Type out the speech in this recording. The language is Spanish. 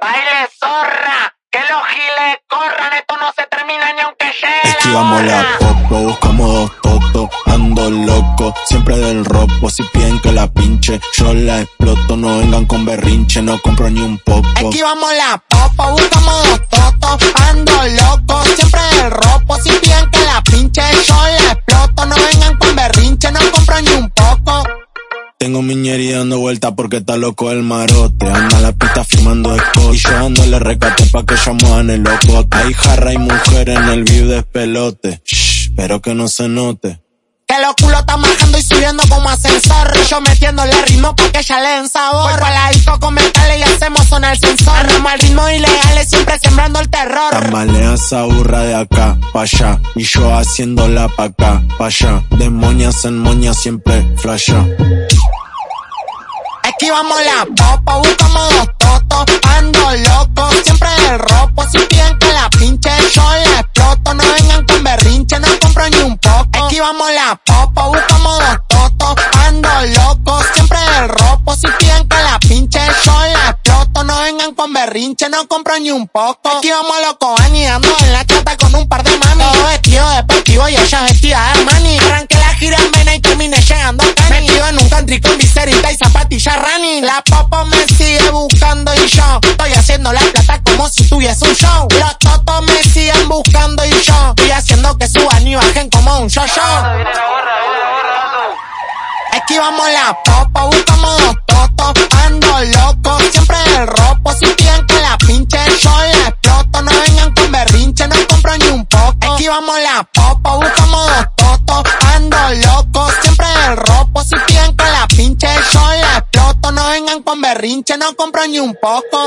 Baile zorra, que los giles corran, esto no se termina ni aunque llegue Esquivamos la popo, buscamos dos totos, ando loco, siempre del ropo, si piden que la pinche, yo la exploto, no vengan con berrinche, no compro ni un poco. Esquivamos la popo, buscamos dos totos, ando loco, miñería dando vuelta porque está loco el marote. Anda la pista firmando escote. Y yo dándole recate pa' que en el loco. Hay jarra y mujer en el view de pelote. Shh, pero que no se note. Que los culos están bajando y subiendo como ascensor. Yo metiéndole ritmo pa' que ella le den sabor. Voy pa' la disco con metales y hacemos sonar el sensor. Arramos el ritmo ilegales siempre sembrando el terror. Tambalea esa burra de acá, pa' allá. Y yo haciéndola pa' acá, pa' allá. De moñas en moñas siempre flasha. Esquivamos la popa, buscamos dos totos, ando loco, siempre el ropo, si piden que la pinche, yo la exploto, no vengan con berrinche, no compro ni un poco. Esquivamos la popa, buscamos dos totos, ando loco, siempre el ropo, si piden que la pinche, yo la exploto, no vengan con berrinche, no compro ni un poco. Esquivamos loco, anidando en la chata con un par de mami, todo vestido deportivo y ella vestida de mani. Arranqué la gira en vena y terminé llegando con viserita y zapatilla running. La popo me sigue buscando y yo estoy haciendo la plata como si tuviese un show. Los totos me siguen buscando y yo estoy haciendo que suban y bajen como un show. Esquivamos la popo, buscamos dos totos, ando loco, siempre el ropo, si piden que la pinche, yo la exploto, no vengan con berrinche, no compro ni un poco. Esquivamos la popo, buscamos dos totos, ando loco, con berrinche, no compro ni un poco.